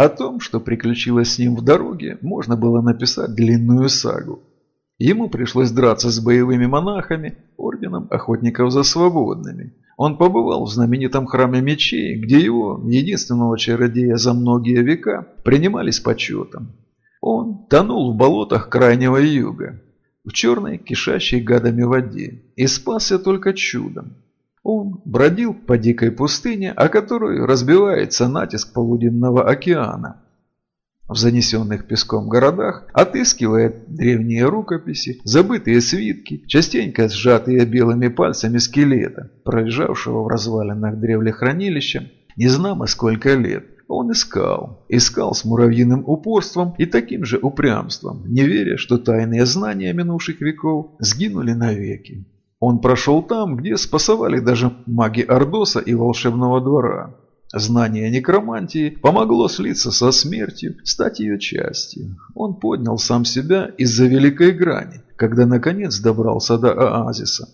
О том, что приключилось с ним в дороге, можно было написать длинную сагу. Ему пришлось драться с боевыми монахами, орденом охотников за свободными. Он побывал в знаменитом храме мечей, где его, единственного чародея за многие века, принимали с почетом. Он тонул в болотах крайнего юга, в черной, кишащей гадами воде, и спасся только чудом. Он бродил по дикой пустыне, о которой разбивается натиск полуденного океана. В занесенных песком городах отыскивает древние рукописи, забытые свитки, частенько сжатые белыми пальцами скелета, пролежавшего в развалинах древлехранилища, незнамо сколько лет. Он искал, искал с муравьиным упорством и таким же упрямством, не веря, что тайные знания минувших веков сгинули навеки. Он прошел там, где спасовали даже маги Ордоса и волшебного двора. Знание некромантии помогло слиться со смертью, стать ее частью. Он поднял сам себя из-за великой грани, когда наконец добрался до оазиса.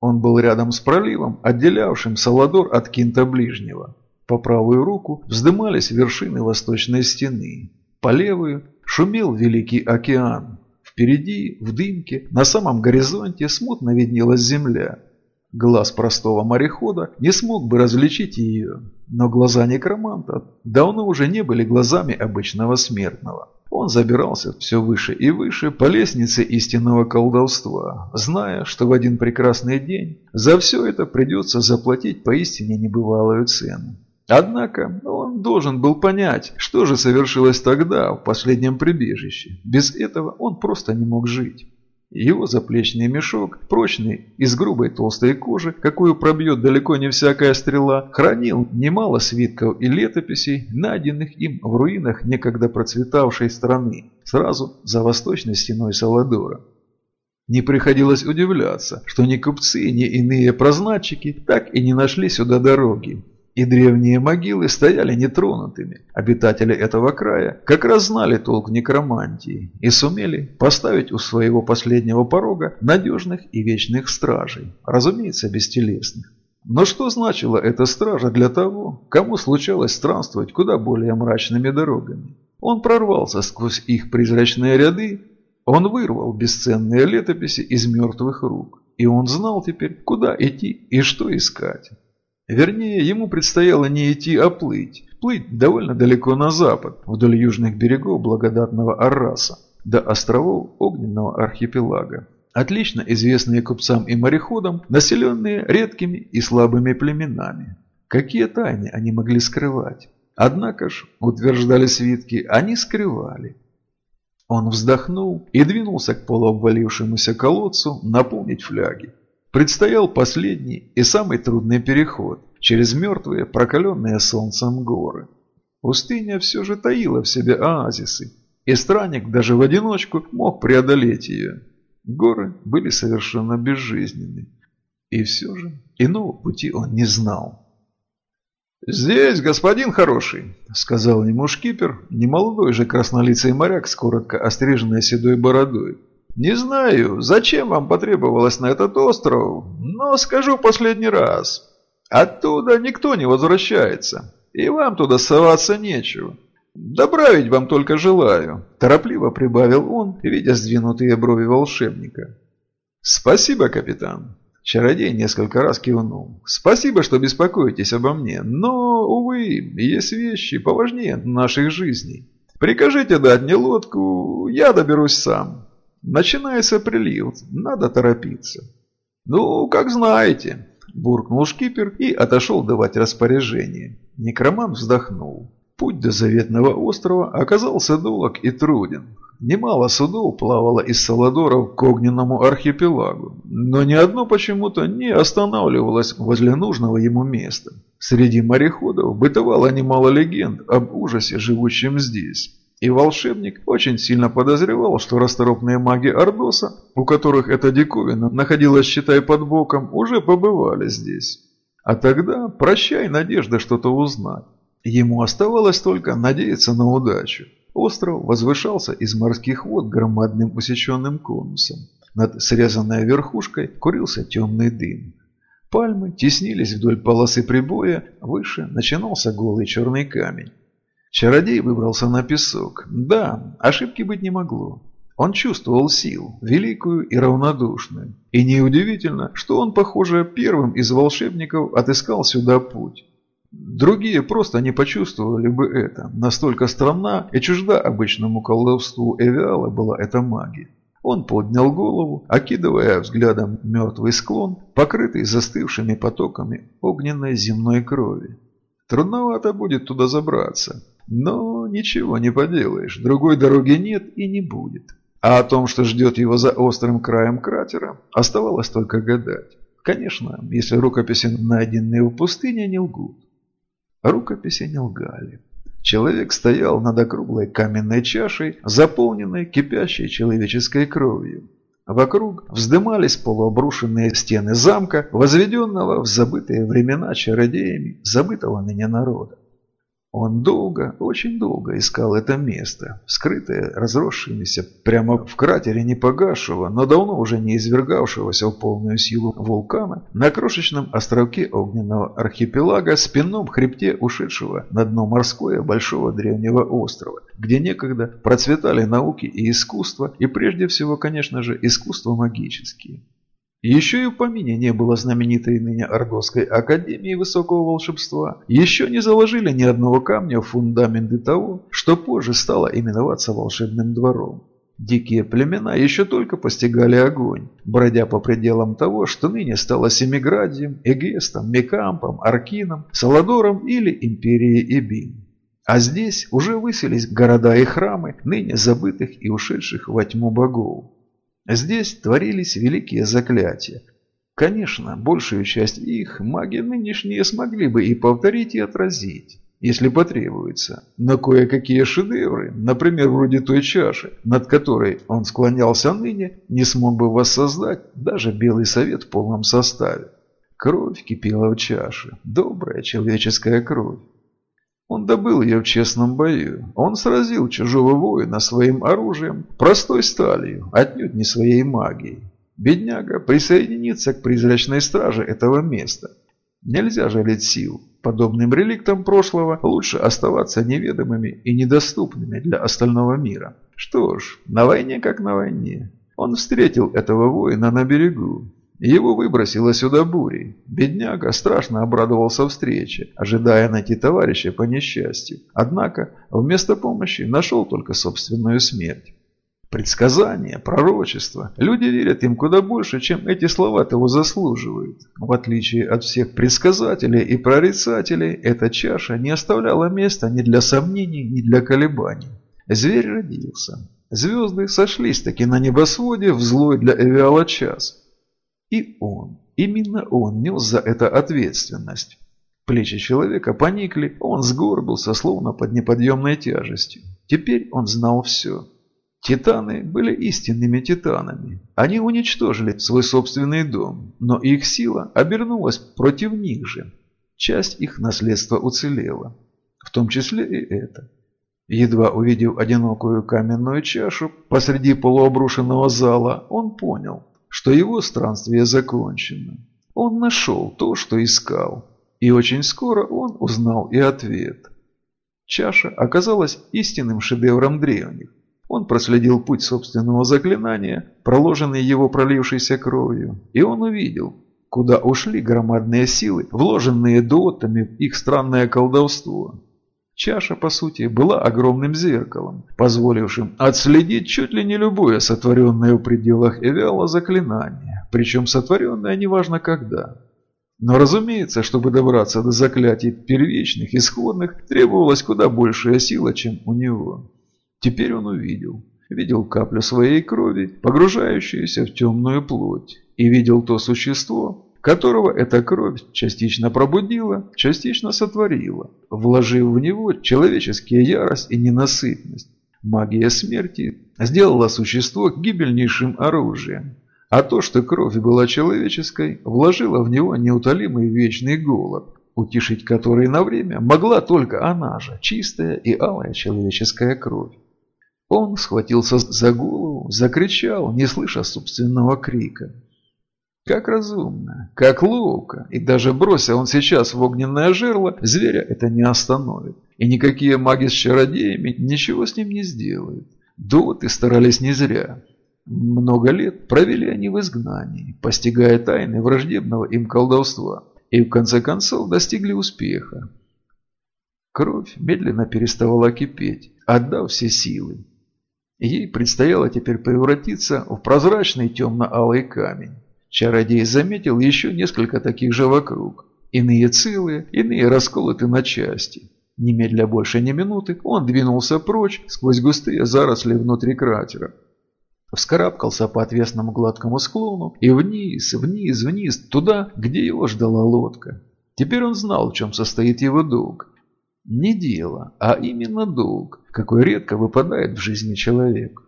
Он был рядом с проливом, отделявшим Саладор от Кинта Ближнего. По правую руку вздымались вершины восточной стены. По левую шумел Великий океан, Впереди, в дымке, на самом горизонте смутно виднелась земля. Глаз простого морехода не смог бы различить ее, но глаза некроманта давно уже не были глазами обычного смертного. Он забирался все выше и выше по лестнице истинного колдовства, зная, что в один прекрасный день за все это придется заплатить поистине небывалую цену. Однако он должен был понять, что же совершилось тогда, в последнем прибежище. Без этого он просто не мог жить. Его заплечный мешок, прочный, из грубой толстой кожи, какую пробьет далеко не всякая стрела, хранил немало свитков и летописей, найденных им в руинах некогда процветавшей страны, сразу за восточной стеной Саладора. Не приходилось удивляться, что ни купцы, ни иные прознатчики так и не нашли сюда дороги, и древние могилы стояли нетронутыми. Обитатели этого края как раз знали толк некромантии и сумели поставить у своего последнего порога надежных и вечных стражей, разумеется, бестелесных. Но что значила эта стража для того, кому случалось странствовать куда более мрачными дорогами? Он прорвался сквозь их призрачные ряды, он вырвал бесценные летописи из мертвых рук, и он знал теперь, куда идти и что искать. Вернее, ему предстояло не идти, а плыть. Плыть довольно далеко на запад, вдоль южных берегов благодатного Арраса, до островов Огненного архипелага. Отлично известные купцам и мореходам, населенные редкими и слабыми племенами. Какие тайны они могли скрывать? Однако ж, утверждали свитки, они скрывали. Он вздохнул и двинулся к полуобвалившемуся колодцу наполнить фляги. Предстоял последний и самый трудный переход через мертвые, прокаленные солнцем горы. Пустыня все же таила в себе оазисы, и странник даже в одиночку мог преодолеть ее. Горы были совершенно безжизненны, и все же иного пути он не знал. «Здесь, господин хороший», — сказал ему шкипер, немолодой же краснолицый моряк с коротко остриженной седой бородой. Не знаю, зачем вам потребовалось на этот остров, но скажу последний раз. Оттуда никто не возвращается, и вам туда соваться нечего. Добра ведь вам только желаю», – торопливо прибавил он, видя сдвинутые брови волшебника. «Спасибо, капитан». Чародей несколько раз кивнул. «Спасибо, что беспокоитесь обо мне, но, увы, есть вещи поважнее наших жизней. Прикажите дать мне лодку, я доберусь сам. Начинается прилив, надо торопиться. Ну, как знаете, буркнул шкипер и отошел давать распоряжение. Некроман вздохнул. Путь до заветного острова оказался долг и труден. Немало судов плавало из Саладоров к огненному архипелагу, но ни одно почему-то не останавливалось возле нужного ему места. Среди мореходов бытовало немало легенд об ужасе, живущем здесь. И волшебник очень сильно подозревал, что расторопные маги Ордоса, у которых эта диковина находилась, считай, под боком, уже побывали здесь. А тогда прощай надежда что-то узнать. Ему оставалось только надеяться на удачу. Остров возвышался из морских вод громадным усеченным конусом. Над срезанной верхушкой курился темный дым. Пальмы теснились вдоль полосы прибоя, выше начинался голый черный камень. Чародей выбрался на песок. Да, ошибки быть не могло. Он чувствовал силу, великую и равнодушную. И неудивительно, что он, похоже, первым из волшебников отыскал сюда путь. Другие просто не почувствовали бы это. Настолько странна и чужда обычному колдовству Эвиала была эта магия. Он поднял голову, окидывая взглядом мертвый склон, покрытый застывшими потоками огненной земной крови. Трудновато будет туда забраться, но ничего не поделаешь, другой дороги нет и не будет. А о том, что ждет его за острым краем кратера, оставалось только гадать. Конечно, если рукописи, найденные в пустыне, не лгут. Рукописи не лгали. Человек стоял над округлой каменной чашей, заполненной кипящей человеческой кровью. Вокруг вздымались полуобрушенные стены замка, возведенного в забытые времена чародеями забытого ныне народа. Он долго, очень долго искал это место, скрытое разросшимися прямо в кратере непогасшего, но давно уже не извергавшегося в полную силу вулкана, на крошечном островке огненного архипелага, спинном хребте ушедшего на дно морское большого древнего острова, где некогда процветали науки и искусство, и прежде всего, конечно же, искусство магические. Еще и в помине не было знаменитой ныне Аргосской Академии Высокого Волшебства. Еще не заложили ни одного камня в фундаменты того, что позже стало именоваться волшебным двором. Дикие племена еще только постигали огонь, бродя по пределам того, что ныне стало Семиградием, Эгестом, Мекампом, Аркином, Саладором или Империей Эбин. А здесь уже выселись города и храмы, ныне забытых и ушедших во тьму богов. Здесь творились великие заклятия. Конечно, большую часть их маги нынешние смогли бы и повторить, и отразить, если потребуется. Но кое-какие шедевры, например, вроде той чаши, над которой он склонялся ныне, не смог бы воссоздать даже Белый Совет в полном составе. Кровь кипела в чаше, добрая человеческая кровь. Он добыл ее в честном бою. Он сразил чужого воина своим оружием, простой сталью, отнюдь не своей магией. Бедняга присоединится к призрачной страже этого места. Нельзя жалеть сил. Подобным реликтам прошлого лучше оставаться неведомыми и недоступными для остального мира. Что ж, на войне как на войне. Он встретил этого воина на берегу. Его выбросило сюда бурей. Бедняга страшно обрадовался встрече, ожидая найти товарища по несчастью. Однако вместо помощи нашел только собственную смерть. Предсказания, пророчества. Люди верят им куда больше, чем эти слова того заслуживают. В отличие от всех предсказателей и прорицателей, эта чаша не оставляла места ни для сомнений, ни для колебаний. Зверь родился. Звезды сошлись таки на небосводе в злой для Эвиала час. И он, именно он нес за это ответственность. Плечи человека поникли, он сгорбился, словно под неподъемной тяжестью. Теперь он знал все. Титаны были истинными титанами. Они уничтожили свой собственный дом, но их сила обернулась против них же. Часть их наследства уцелела, в том числе и это. Едва увидев одинокую каменную чашу посреди полуобрушенного зала, он понял, что его странствие закончено. Он нашел то, что искал, и очень скоро он узнал и ответ. Чаша оказалась истинным шедевром древних. Он проследил путь собственного заклинания, проложенный его пролившейся кровью, и он увидел, куда ушли громадные силы, вложенные дуотами в их странное колдовство. Чаша, по сути, была огромным зеркалом, позволившим отследить чуть ли не любое сотворенное в пределах Эвиала заклинание, причем сотворенное неважно когда. Но разумеется, чтобы добраться до заклятий первичных, исходных, требовалась куда большая сила, чем у него. Теперь он увидел. Видел каплю своей крови, погружающуюся в темную плоть, и видел то существо, которого эта кровь частично пробудила, частично сотворила, вложив в него человеческие ярость и ненасытность. Магия смерти сделала существо гибельнейшим оружием, а то, что кровь была человеческой, вложила в него неутолимый вечный голод, утешить который на время могла только она же, чистая и алая человеческая кровь. Он схватился за голову, закричал, не слыша собственного крика. Как разумно, как ловко, и даже бросил он сейчас в огненное жерло, зверя это не остановит. И никакие маги с чародеями ничего с ним не сделают. Доводы старались не зря. Много лет провели они в изгнании, постигая тайны враждебного им колдовства, и в конце концов достигли успеха. Кровь медленно переставала кипеть, отдав все силы. Ей предстояло теперь превратиться в прозрачный темно-алый камень. Чародей заметил еще несколько таких же вокруг. Иные целые, иные расколоты на части. Немедля больше ни минуты он двинулся прочь сквозь густые заросли внутри кратера. Вскарабкался по отвесному гладкому склону и вниз, вниз, вниз, туда, где его ждала лодка. Теперь он знал, в чем состоит его долг. Не дело, а именно долг, какой редко выпадает в жизни человека.